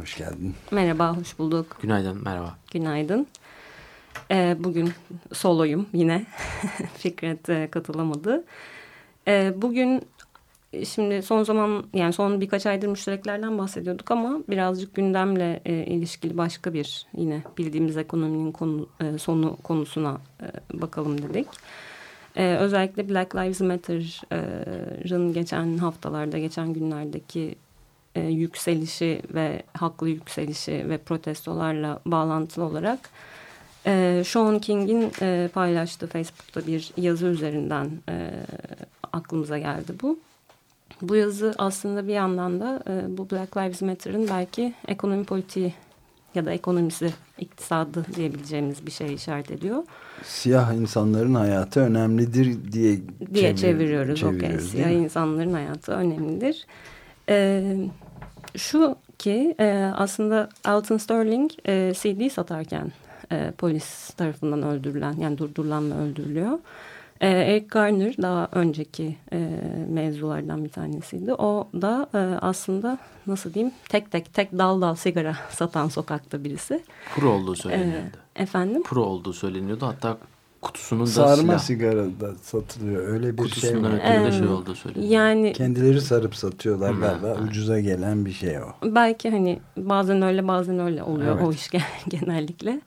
hoş geldin. Merhaba, hoş bulduk. Günaydın, merhaba. Günaydın. Ee, bugün soloyum yine. Fikret e, katılamadı. Ee, bugün şimdi son zaman yani son birkaç aydır müştereklerden bahsediyorduk ama birazcık gündemle e, ilişkili başka bir yine bildiğimiz ekonominin konu, e, sonu konusuna e, bakalım dedik. Ee, özellikle Black Lives Matter'ın geçen haftalarda, geçen günlerdeki e, yükselişi ve haklı yükselişi ve protestolarla bağlantılı olarak e, Sean King'in e, paylaştığı Facebook'ta bir yazı üzerinden e, aklımıza geldi bu. Bu yazı aslında bir yandan da e, bu Black Lives Matter'ın belki ekonomi politiği ya da ekonomisi, iktisadı diyebileceğimiz bir şey işaret ediyor. Siyah insanların hayatı önemlidir diye, diye çevir, çeviriyoruz. çeviriyoruz okay. Siyah insanların hayatı önemlidir. Ee, şu ki e, aslında Alton Sterling e, CD satarken e, polis tarafından öldürülen yani durdurulan ve öldürülüyor. E, Eric Garner daha önceki e, mevzulardan bir tanesiydi. O da e, aslında nasıl diyeyim tek tek tek dal dal sigara satan sokakta birisi. Pro olduğu söyleniyordu. E, efendim? Pro olduğu söyleniyordu. Hatta kutusunun da Sarma silah. sigara da satılıyor. Öyle bir Kutusundan şey var. Evet. şey olduğu söyleniyor. Yani Kendileri sarıp satıyorlar Hı, galiba. Ucuza gelen bir şey o. belki hani bazen öyle bazen öyle oluyor Evet. o iş gen- genellikle.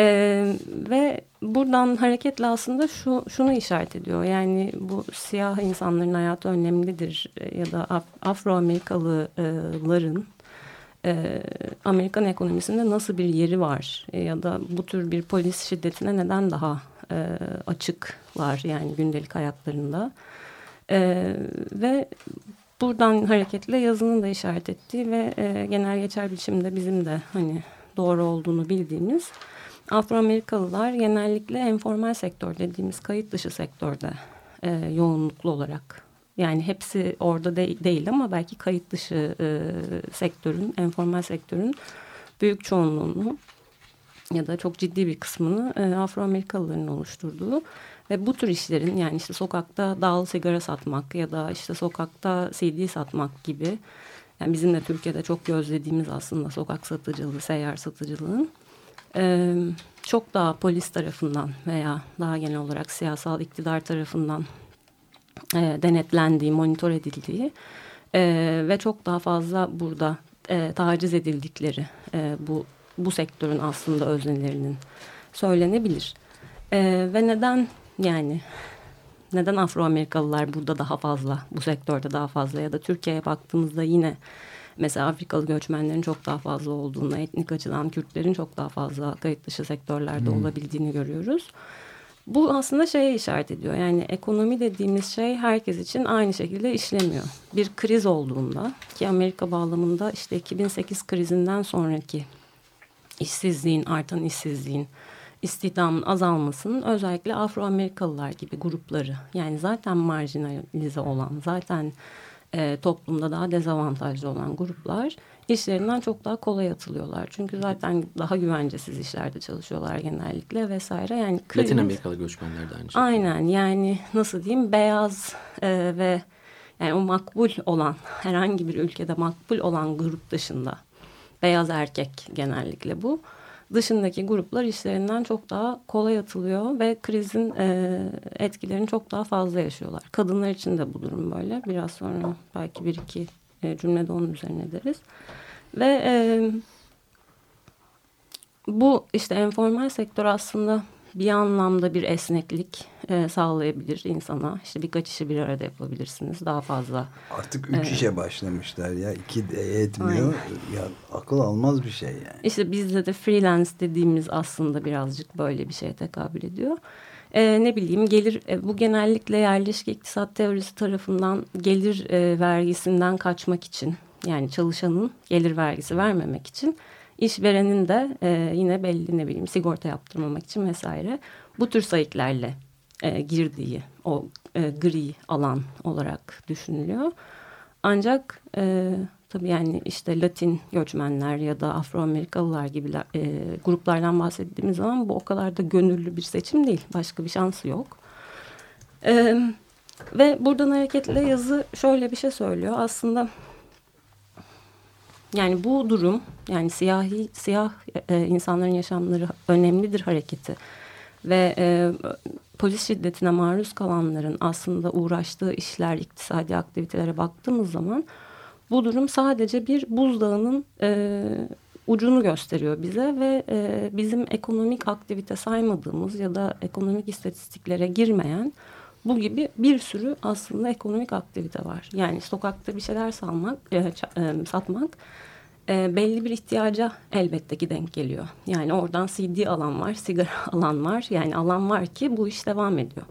Ee, ve buradan hareketle aslında şu şunu işaret ediyor. Yani bu siyah insanların hayatı önemlidir e, ya da Af- Afro-Amerikalıların e, Amerikan ekonomisinde nasıl bir yeri var E, ya da bu tür bir polis şiddetine neden daha e, açıklar yani gündelik hayatlarında. E, ve buradan hareketle yazının da işaret ettiği ve e, genel geçer biçimde bizim de hani doğru olduğunu bildiğimiz Afro-Amerikalılar genellikle informal sektör dediğimiz kayıt dışı sektörde e, yoğunluklu olarak yani hepsi orada de- değil ama belki kayıt dışı e, sektörün, informal sektörün büyük çoğunluğunu ya da çok ciddi bir kısmını e, Afro-Amerikalıların oluşturduğu ve bu tür işlerin yani işte sokakta dal sigara satmak ya da işte sokakta CD satmak gibi yani bizim de Türkiye'de çok gözlediğimiz aslında sokak satıcılığı, seyyar satıcılığın e, çok daha polis tarafından veya daha genel olarak siyasal iktidar tarafından e, denetlendiği, monitör edildiği e, ve çok daha fazla burada e, taciz edildikleri e, bu bu sektörün aslında öznelerinin söylenebilir. E, ve neden yani neden Afro-Amerikalılar burada daha fazla, bu sektörde daha fazla ya da Türkiye'ye baktığımızda yine mesela Afrikalı göçmenlerin çok daha fazla olduğunu, etnik açıdan Kürtlerin çok daha fazla kayıt dışı sektörlerde olabildiğini görüyoruz. Bu aslında şeye işaret ediyor. Yani ekonomi dediğimiz şey herkes için aynı şekilde işlemiyor. Bir kriz olduğunda ki Amerika bağlamında işte 2008 krizinden sonraki işsizliğin, artan işsizliğin, istihdamın azalmasının özellikle Afro-Amerikalılar gibi grupları yani zaten marjinalize olan, zaten e, toplumda daha dezavantajlı olan gruplar işlerinden çok daha kolay atılıyorlar. Çünkü zaten daha güvencesiz işlerde çalışıyorlar genellikle vesaire. Yani kriz, Latin Amerikalı göçmenler de aynı şekilde. Aynen yani nasıl diyeyim beyaz e, ve yani o makbul olan herhangi bir ülkede makbul olan grup dışında beyaz erkek genellikle bu dışındaki gruplar işlerinden çok daha kolay atılıyor ve krizin e, etkilerini çok daha fazla yaşıyorlar. Kadınlar için de bu durum böyle. Biraz sonra belki bir iki e, cümlede onun üzerine deriz. Ve e, bu işte informal sektör aslında bir anlamda bir esneklik e, sağlayabilir insana. İşte birkaç işi bir arada yapabilirsiniz. Daha fazla. Artık üç Evet. işe başlamışlar ya. İki de yetmiyor. Ya akıl almaz bir şey yani. İşte bizde de freelance dediğimiz aslında birazcık böyle bir şeye tekabül ediyor. E, ne bileyim gelir e, bu genellikle yerleşik iktisat teorisi tarafından gelir e, vergisinden kaçmak için yani çalışanın gelir vergisi vermemek için işverenin de e, yine belli ne bileyim sigorta yaptırmamak için vesaire bu tür sayıklarla e, girdiği o e, gri alan olarak düşünülüyor. Ancak e, tabii yani işte Latin göçmenler ya da Afro-Amerikalılar gibi e, gruplardan bahsettiğimiz zaman bu o kadar da gönüllü bir seçim değil. Başka bir şansı yok. E, ve buradan hareketle yazı şöyle bir şey söylüyor. Aslında yani bu durum yani siyahi siyah e, insanların yaşamları önemlidir hareketi ve e, polis şiddetine maruz kalanların aslında uğraştığı işler, iktisadi aktivitelere baktığımız zaman bu durum sadece bir buzdağının e, ucunu gösteriyor bize ve e, bizim ekonomik aktivite saymadığımız ya da ekonomik istatistiklere girmeyen bu gibi bir sürü aslında ekonomik aktivite var. Yani sokakta bir şeyler salmak, e, e, satmak e, belli bir ihtiyaca elbette ki denk geliyor. Yani oradan CD alan var, sigara alan var. Yani alan var ki bu iş devam ediyor.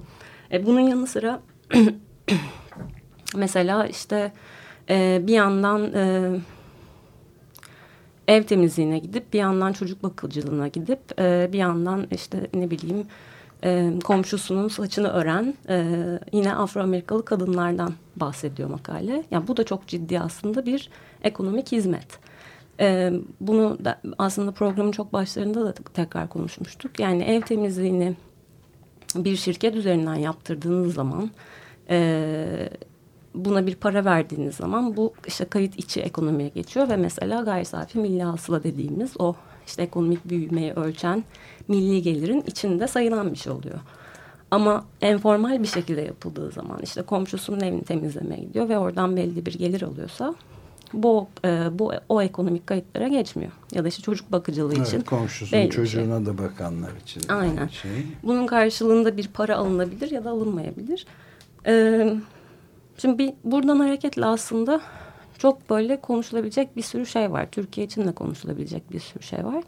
E, bunun yanı sıra mesela işte e, bir yandan e, ev temizliğine gidip bir yandan çocuk bakıcılığına gidip e, bir yandan işte ne bileyim e, komşusunun saçını ören e, yine Afro-Amerikalı kadınlardan bahsediyor makale. Yani bu da çok ciddi aslında bir ekonomik hizmet. E, bunu da aslında programın çok başlarında da tekrar konuşmuştuk. Yani ev temizliğini bir şirket üzerinden yaptırdığınız zaman e, buna bir para verdiğiniz zaman bu işte kayıt içi ekonomiye geçiyor ve mesela gayri safi milli hasıla dediğimiz o işte ekonomik büyümeyi ölçen milli gelirin içinde sayılan bir şey oluyor. Ama enformal bir şekilde yapıldığı zaman işte komşusunun evini temizlemeye gidiyor ve oradan belli bir gelir alıyorsa bu e, bu o ekonomik kayıtlara geçmiyor. Ya da işte çocuk bakıcılığı evet, için. Komşusunun şey. çocuğuna şey. da bakanlar için. Aynen. Şey. Bunun karşılığında bir para alınabilir ya da alınmayabilir. Ee, şimdi bir, buradan hareketle aslında çok böyle konuşulabilecek bir sürü şey var. Türkiye için de konuşulabilecek bir sürü şey var.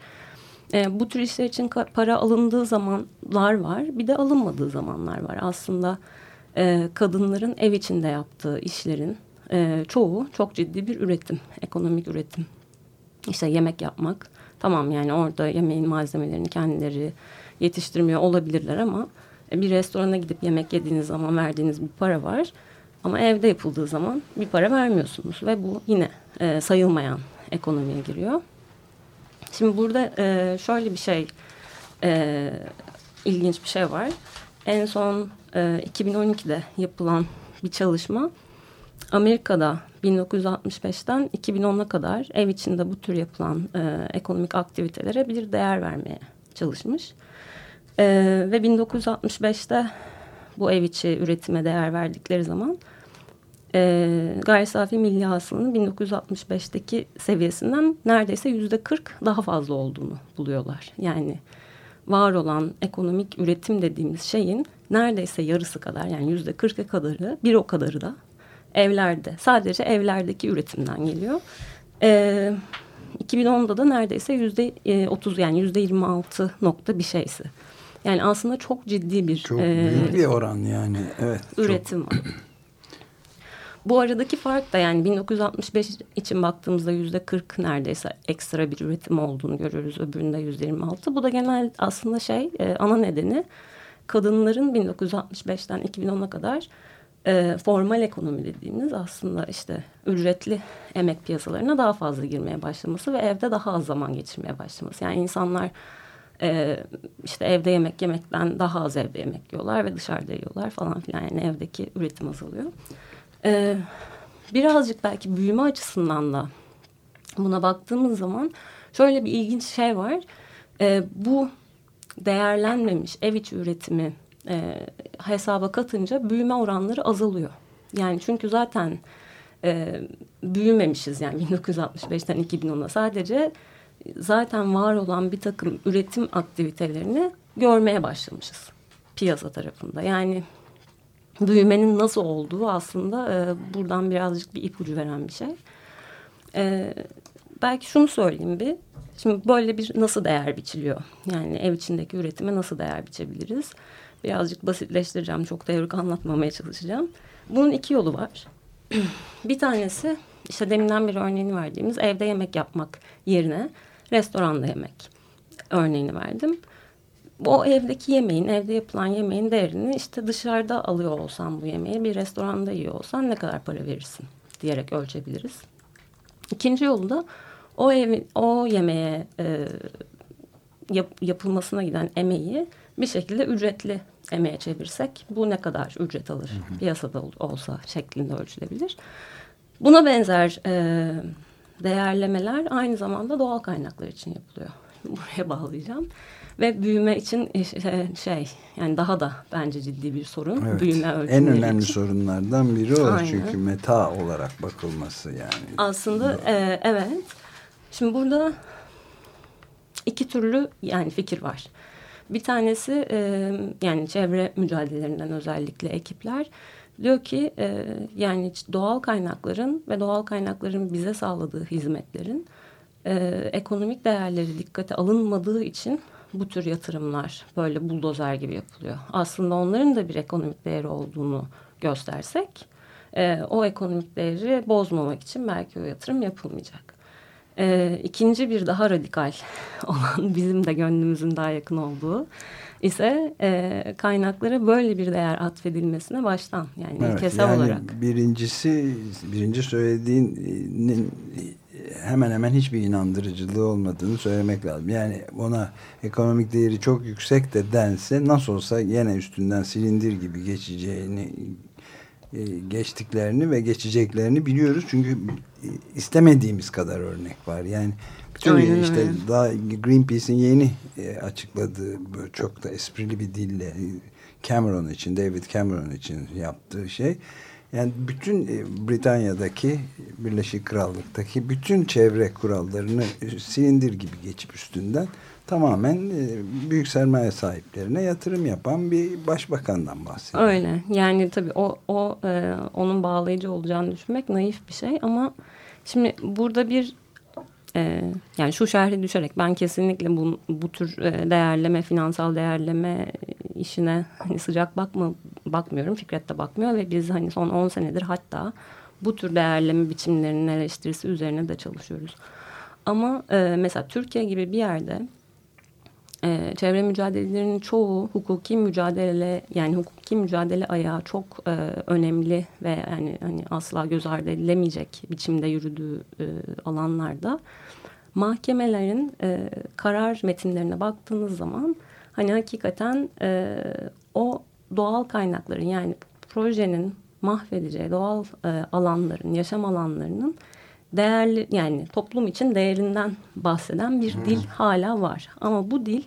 E, bu tür işler için para alındığı zamanlar var. Bir de alınmadığı zamanlar var. Aslında e, kadınların ev içinde yaptığı işlerin e, çoğu çok ciddi bir üretim. Ekonomik üretim. İşte yemek yapmak. Tamam yani orada yemeğin malzemelerini kendileri yetiştirmiyor olabilirler ama bir restorana gidip yemek yediğiniz zaman verdiğiniz bir para var. Ama evde yapıldığı zaman bir para vermiyorsunuz ve bu yine e, sayılmayan ekonomiye giriyor. Şimdi burada e, şöyle bir şey e, ilginç bir şey var. En son e, 2012'de yapılan bir çalışma Amerika'da 1965'ten 2010'a kadar ev içinde bu tür yapılan e, ekonomik aktivitelere bir değer vermeye çalışmış. E, ve 1965'te bu ev içi üretime değer verdikleri zaman e, gayri safi milli hasılanın 1965'teki seviyesinden neredeyse yüzde 40 daha fazla olduğunu buluyorlar. Yani var olan ekonomik üretim dediğimiz şeyin neredeyse yarısı kadar yani yüzde 40'a kadarı bir o kadarı da evlerde sadece evlerdeki üretimden geliyor. E, 2010'da da neredeyse yüzde 30 yani yüzde 26 nokta bir şeysi. Yani aslında çok ciddi bir çok e, büyük bir oran yani evet üretim çok... var. Bu aradaki fark da yani 1965 için baktığımızda yüzde 40 neredeyse ekstra bir üretim olduğunu görüyoruz. Öbüründe yüzde 26. Bu da genel aslında şey e, ana nedeni kadınların 1965'ten 2010'a kadar e, formal ekonomi dediğimiz aslında işte ücretli emek piyasalarına daha fazla girmeye başlaması ve evde daha az zaman geçirmeye başlaması. Yani insanlar e, işte evde yemek yemekten daha az evde yemek yiyorlar ve dışarıda yiyorlar falan filan. Yani evdeki üretim azalıyor. E, birazcık belki büyüme açısından da buna baktığımız zaman şöyle bir ilginç şey var. E, bu değerlenmemiş ev içi üretimi e, hesaba katınca büyüme oranları azalıyor. Yani çünkü zaten e, büyümemişiz yani 1965'ten 2010'a sadece zaten var olan bir takım üretim aktivitelerini görmeye başlamışız piyasa tarafında. Yani büyümenin nasıl olduğu aslında e, buradan birazcık bir ipucu veren bir şey. E, belki şunu söyleyeyim bir. Şimdi böyle bir nasıl değer biçiliyor? Yani ev içindeki üretime nasıl değer biçebiliriz? Birazcık basitleştireceğim. Çok teorik anlatmamaya çalışacağım. Bunun iki yolu var. bir tanesi işte deminden beri örneğini verdiğimiz evde yemek yapmak yerine restoranda yemek örneğini verdim. O evdeki yemeğin, evde yapılan yemeğin değerini işte dışarıda alıyor olsan bu yemeği bir restoranda yiyor olsan ne kadar para verirsin diyerek ölçebiliriz. İkinci yolu da o ev, o yemeğe e, yap, yapılmasına giden emeği bir şekilde ücretli emeğe çevirsek bu ne kadar ücret alır hı hı. piyasada olsa şeklinde ölçülebilir. Buna benzer e, değerlemeler aynı zamanda doğal kaynaklar için yapılıyor. Buraya bağlayacağım. Ve büyüme için şey yani daha da bence ciddi bir sorun. Evet. Büyüme en önemli için. sorunlardan biri o. Aynen. Çünkü meta olarak bakılması yani. Aslında e, evet. Şimdi burada iki türlü yani fikir var. Bir tanesi e, yani çevre mücadelelerinden özellikle ekipler diyor ki e, yani doğal kaynakların ve doğal kaynakların bize sağladığı hizmetlerin e, ekonomik değerleri dikkate alınmadığı için bu tür yatırımlar böyle buldozer gibi yapılıyor. Aslında onların da bir ekonomik değeri olduğunu göstersek e, o ekonomik değeri bozmamak için belki o yatırım yapılmayacak. E, ikinci bir daha radikal olan bizim de gönlümüzün daha yakın olduğu ise e, kaynaklara böyle bir değer atfedilmesine baştan yani evet, ilkesel yani olarak. Birincisi birinci söylediğinin hemen hemen hiçbir inandırıcılığı olmadığını söylemek lazım. Yani ona ekonomik değeri çok yüksek de dense nasıl olsa yine üstünden silindir gibi geçeceğini e, geçtiklerini ve geçeceklerini biliyoruz. Çünkü istemediğimiz kadar örnek var. Yani bütün Aynen işte öyle. daha Greenpeace'in yeni e, açıkladığı böyle çok da esprili bir dille Cameron için, David Cameron için yaptığı şey yani bütün e, Britanya'daki Birleşik Krallık'taki bütün çevre kurallarını silindir gibi geçip üstünden tamamen e, büyük sermaye sahiplerine yatırım yapan bir başbakandan bahsediyor. Öyle. Yani tabii o, o e, onun bağlayıcı olacağını düşünmek naif bir şey ama şimdi burada bir e, yani şu şerhi düşerek ben kesinlikle bu, bu tür e, değerleme, finansal değerleme işine hani sıcak bakma bakmıyorum. Fikret de bakmıyor ve biz hani son 10 senedir hatta bu tür değerleme biçimlerinin eleştirisi üzerine de çalışıyoruz. Ama e, mesela Türkiye gibi bir yerde e, çevre mücadelelerinin çoğu hukuki mücadele yani hukuki mücadele ayağı çok e, önemli ve yani hani asla göz ardı edilemeyecek biçimde yürüdüğü e, alanlarda. Mahkemelerin e, karar metinlerine baktığınız zaman hani hakikaten e, o doğal kaynakların yani projenin mahvedeceği doğal e, alanların, yaşam alanlarının değerli yani toplum için değerinden bahseden bir dil hala var. Ama bu dil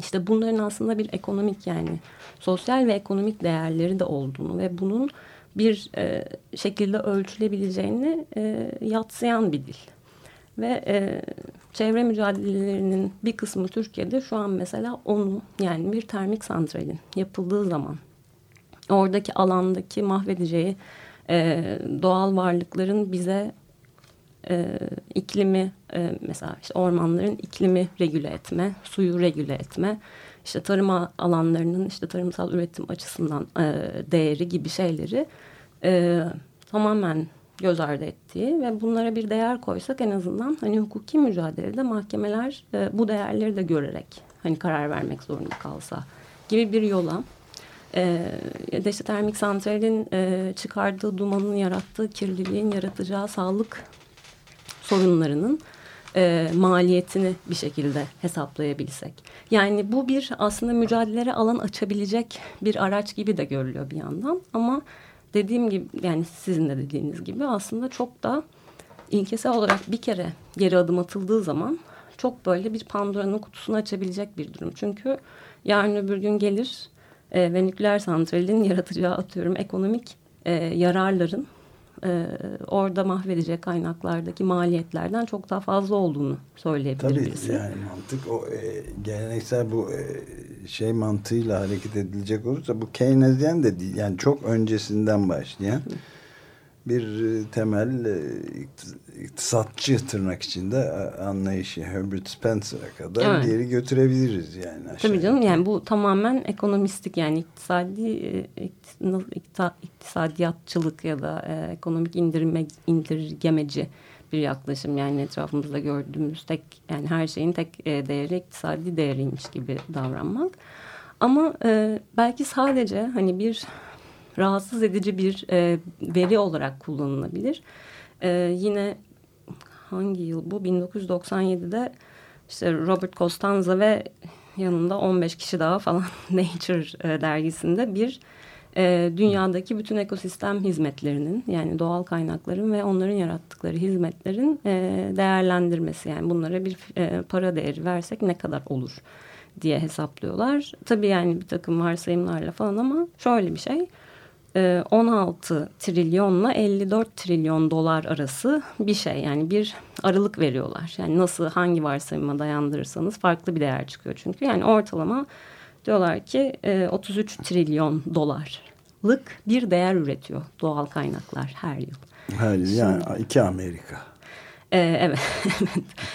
işte bunların aslında bir ekonomik yani sosyal ve ekonomik değerleri de olduğunu ve bunun bir e, şekilde ölçülebileceğini e, yatsıyan bir dil. Ve e, çevre mücadelelerinin bir kısmı Türkiye'de şu an mesela onu yani bir termik santralin yapıldığı zaman oradaki alandaki mahvedeceği e, doğal varlıkların bize e, iklimi e, mesela işte ormanların iklimi regüle etme, suyu regüle etme, işte tarım alanlarının işte tarımsal üretim açısından e, değeri gibi şeyleri e, tamamen göz ardı ettiği ve bunlara bir değer koysak en azından hani hukuki mücadelede mahkemeler e, bu değerleri de görerek hani karar vermek zorunda kalsa gibi bir yola e, ya da işte termik santralin e, çıkardığı dumanın yarattığı kirliliğin yaratacağı sağlık sorunlarının e, maliyetini bir şekilde hesaplayabilsek. Yani bu bir aslında mücadelelere alan açabilecek bir araç gibi de görülüyor bir yandan ama dediğim gibi yani sizin de dediğiniz gibi aslında çok da ilkesel olarak bir kere geri adım atıldığı zaman çok böyle bir Pandora'nın kutusunu açabilecek bir durum. Çünkü yarın öbür gün gelir e, ve nükleer santralin yaratacağı atıyorum ekonomik e, yararların e, orada mahvedecek kaynaklardaki maliyetlerden çok daha fazla olduğunu söyleyebilir Tabii birisi. yani mantık o e, geleneksel bu e, şey mantığıyla hareket edilecek olursa bu Keynesyen de değil yani çok öncesinden başlayan bir e, temel e, iktisatçı tırnak içinde anlayışı Herbert Spencer'a kadar evet. geri götürebiliriz yani. Aşağı. Tabii canım yani bu tamamen ekonomistik yani iktisadi iktisadiyatçılık ya da ekonomik indirme, indirgemeci bir yaklaşım. Yani etrafımızda gördüğümüz tek yani her şeyin tek e, değeri iktisadi değeriymiş gibi davranmak. Ama e, belki sadece hani bir rahatsız edici bir e, veri olarak kullanılabilir. E, yine hangi yıl bu? 1997'de işte Robert Costanza ve yanında 15 kişi daha falan Nature e, dergisinde bir e, dünyadaki bütün ekosistem hizmetlerinin yani doğal kaynakların ve onların yarattıkları hizmetlerin e, değerlendirmesi yani bunlara bir e, para değeri versek ne kadar olur diye hesaplıyorlar. Tabii yani bir takım varsayımlarla falan ama şöyle bir şey 16 e, trilyonla 54 trilyon dolar arası bir şey. Yani bir aralık veriyorlar. Yani nasıl hangi varsayıma dayandırırsanız farklı bir değer çıkıyor çünkü. Yani ortalama diyorlar ki 33 e, trilyon dolarlık bir değer üretiyor doğal kaynaklar her yıl. Her yıl yani iki Amerika. Ee, evet.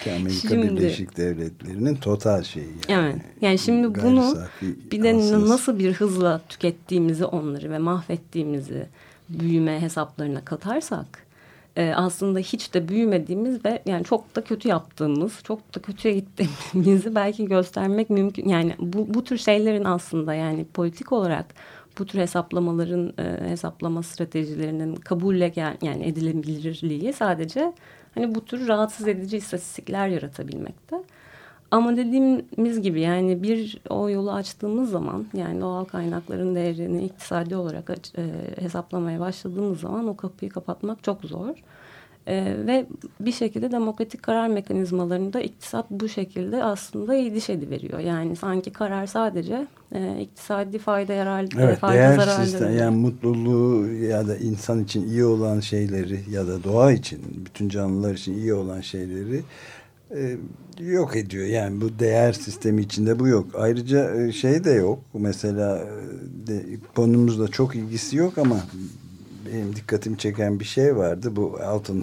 Amerika şimdi, Birleşik Devletleri'nin total şeyi. Yani. Evet. Yani şimdi bunu bir de ansız. nasıl bir hızla tükettiğimizi onları ve mahvettiğimizi büyüme hesaplarına katarsak e, aslında hiç de büyümediğimiz ve yani çok da kötü yaptığımız, çok da kötüye gittiğimizi belki göstermek mümkün. Yani bu, bu tür şeylerin aslında yani politik olarak bu tür hesaplamaların e, hesaplama stratejilerinin kabulle gel, yani edilebilirliği sadece hani bu tür rahatsız edici istatistikler yaratabilmekte. Ama dediğimiz gibi yani bir o yolu açtığımız zaman yani doğal kaynakların değerini iktisadi olarak e, hesaplamaya başladığımız zaman o kapıyı kapatmak çok zor. E, ve bir şekilde demokratik karar mekanizmalarında iktisat bu şekilde aslında eğdiş ediveriyor. Yani sanki karar sadece e, iktisadi fayda yararlı evet, fayda değer zararlı. Sistem, yani mutluluğu ya da insan için iyi olan şeyleri ya da doğa için bütün canlılar için iyi olan şeyleri e, yok ediyor. Yani bu değer sistemi içinde bu yok. Ayrıca e, şey de yok. Mesela e, de, konumuzla çok ilgisi yok ama benim dikkatimi çeken bir şey vardı. Bu Alton,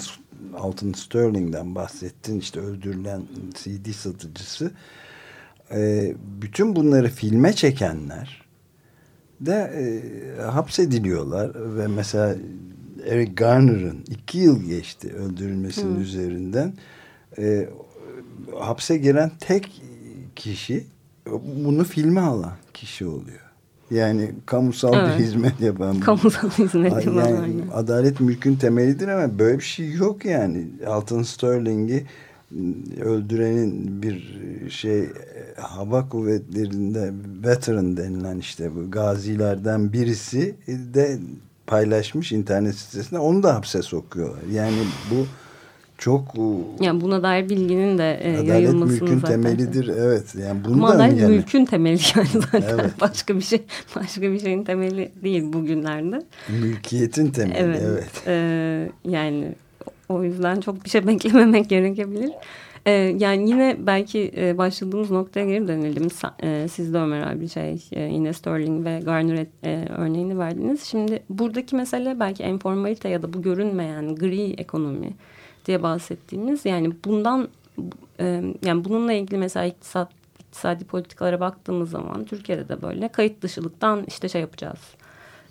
Alton Sterling'den bahsettin. İşte öldürülen CD satıcısı. E, bütün bunları filme çekenler de e, hapsediliyorlar ve mesela Eric Garner'ın iki yıl geçti öldürülmesinin hmm. üzerinden. E, hapse giren tek kişi bunu filme alan kişi oluyor. Yani kamusal evet. bir hizmet yapan. Kamusal hizmet yapan. Yani adalet mülkün temelidir ama böyle bir şey yok yani. Altın Sterling'i öldürenin bir şey hava kuvvetlerinde veteran denilen işte bu gazilerden birisi de paylaşmış internet sitesinde onu da hapse sokuyorlar. Yani bu çok yani buna dair bilginin de e, yayılmasını mülkün zaten. temelidir evet yani bunu Ama adalet yani. mülkün temeli yani zaten evet. başka bir şey başka bir şeyin temeli değil bugünlerde mülkiyetin temeli evet, evet. E, yani o yüzden çok bir şey beklememek gerekebilir e, yani yine belki e, başladığımız noktaya geri dönelim e, siz de Ömer abi şey e, yine Sterling ve Garner e, örneğini verdiniz şimdi buradaki mesele belki informalite ya da bu görünmeyen gri ekonomi diye bahsettiğimiz yani bundan e, yani bununla ilgili mesela iktisat iktisadi politikalara baktığımız zaman Türkiye'de de böyle kayıt dışılıktan işte şey yapacağız.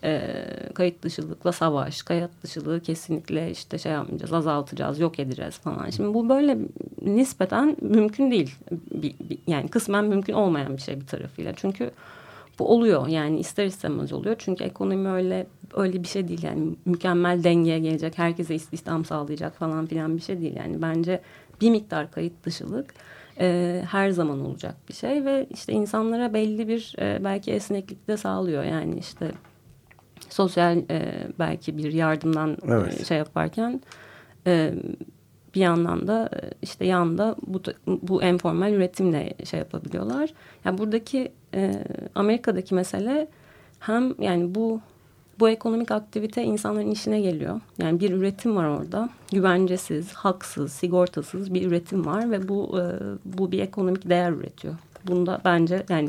E, kayıt dışılıkla savaş, kayıt dışılığı kesinlikle işte şey yapmayacağız, azaltacağız, yok edeceğiz falan. Şimdi bu böyle nispeten mümkün değil. Bir, bir, yani kısmen mümkün olmayan bir şey bir tarafıyla. Çünkü bu oluyor yani ister istemez oluyor. Çünkü ekonomi öyle öyle bir şey değil yani mükemmel dengeye gelecek, herkese istihdam sağlayacak falan filan bir şey değil. Yani bence bir miktar kayıt dışılık e, her zaman olacak bir şey ve işte insanlara belli bir e, belki esneklik de sağlıyor. Yani işte sosyal e, belki bir yardımdan e, evet. e, şey yaparken e, bir yandan da e, işte yanında bu, bu informal üretimle şey yapabiliyorlar. Yani buradaki e, Amerika'daki mesele hem yani bu bu ekonomik aktivite insanların işine geliyor. Yani bir üretim var orada. Güvencesiz, haksız, sigortasız bir üretim var ve bu e, bu bir ekonomik değer üretiyor. Bunda bence yani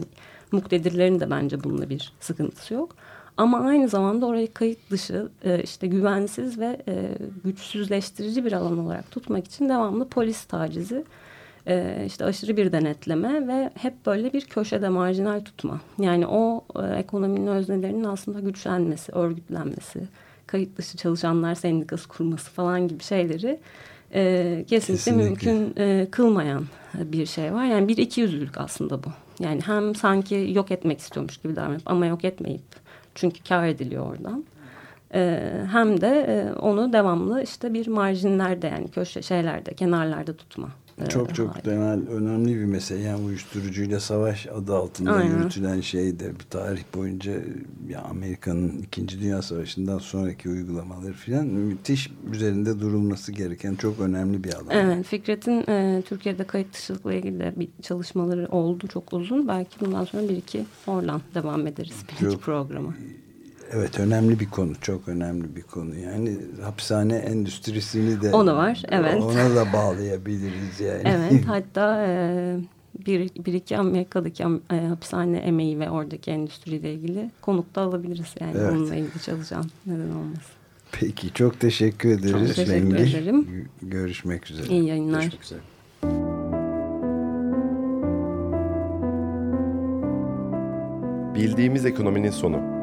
muktedirlerin de bence bununla bir sıkıntısı yok. Ama aynı zamanda orayı kayıt dışı, e, işte güvensiz ve e, güçsüzleştirici bir alan olarak tutmak için devamlı polis tacizi, e, işte aşırı bir denetleme ve hep böyle bir köşede marjinal tutma. Yani o ekonominin öznelerinin aslında güçlenmesi, örgütlenmesi, kayıt dışı çalışanlar sendikası kurması falan gibi şeyleri e, kesinlikle, Kesinlikle. mümkün e, kılmayan bir şey var. Yani bir iki yüzlülük aslında bu. Yani hem sanki yok etmek istiyormuş gibi davranıp ama yok etmeyip çünkü kar ediliyor oradan. E, hem de e, onu devamlı işte bir marjinlerde yani köşe şeylerde kenarlarda tutma. E, Çok çok hali. temel önemli bir mesele. Yani uyuşturucuyla savaş adı altında Aynen. yürütülen şey de bir tarih boyunca ya Amerika'nın 2. Dünya Savaşı'ndan sonraki uygulamaları filan müthiş üzerinde durulması gereken çok önemli bir alan. Evet, Fikret'in e, Türkiye'de kayıt dışılıkla ilgili de bir çalışmaları oldu çok uzun. Belki bundan sonra bir iki oradan devam ederiz bir iki Çok- programa. Evet önemli bir konu. Çok önemli bir konu. Yani hapishane endüstrisini de Onu var, evet. Ona da bağlayabiliriz yani. Evet, hatta e, bir, bir iki Amerika'daki am- e, hapishane emeği ve oradaki endüstriyle ilgili konuk da alabiliriz. Yani Evet. onunla ilgili çalışan neden olmasın. Peki çok teşekkür ederiz. teşekkür Bengi. ederim. Gö- Görüşmek üzere. İyi yayınlar. Görüşmek üzere. Bildiğimiz ekonominin sonu.